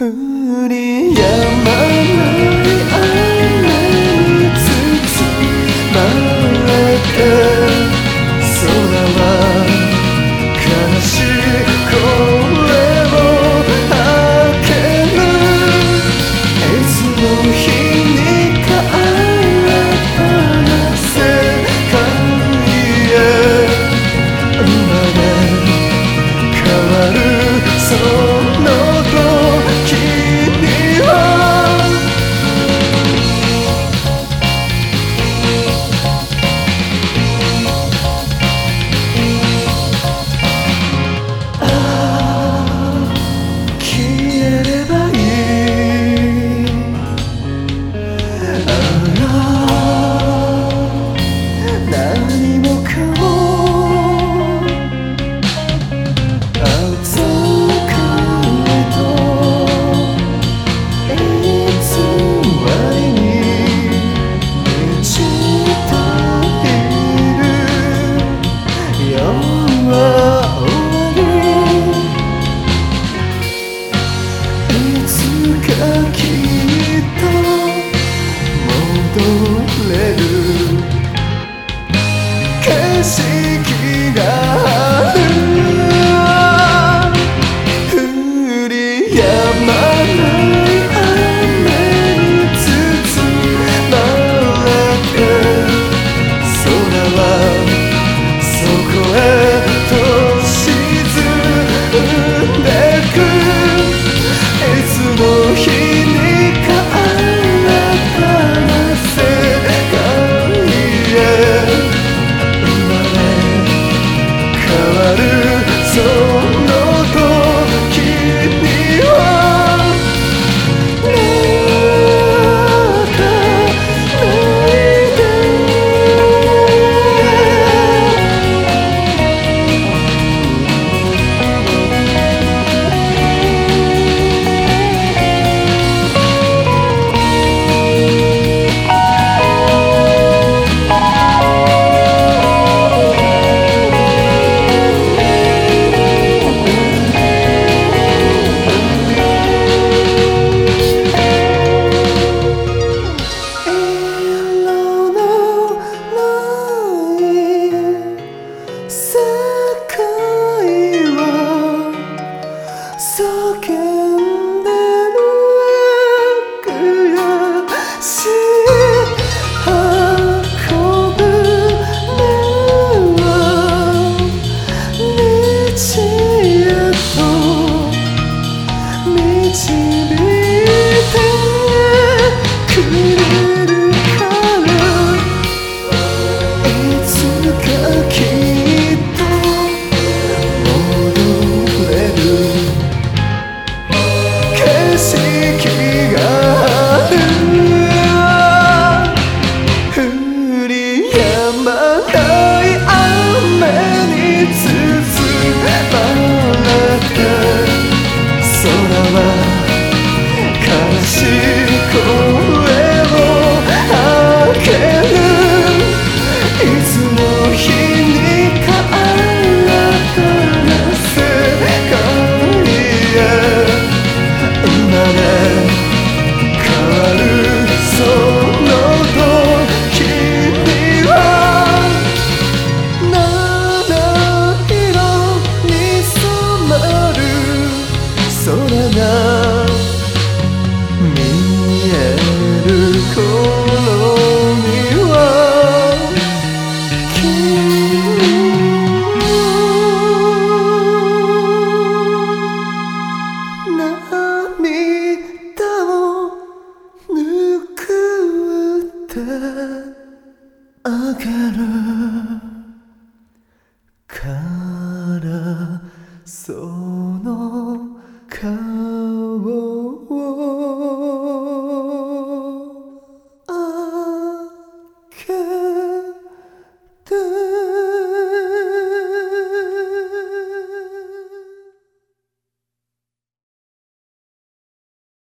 우리야말로 れるてあげる。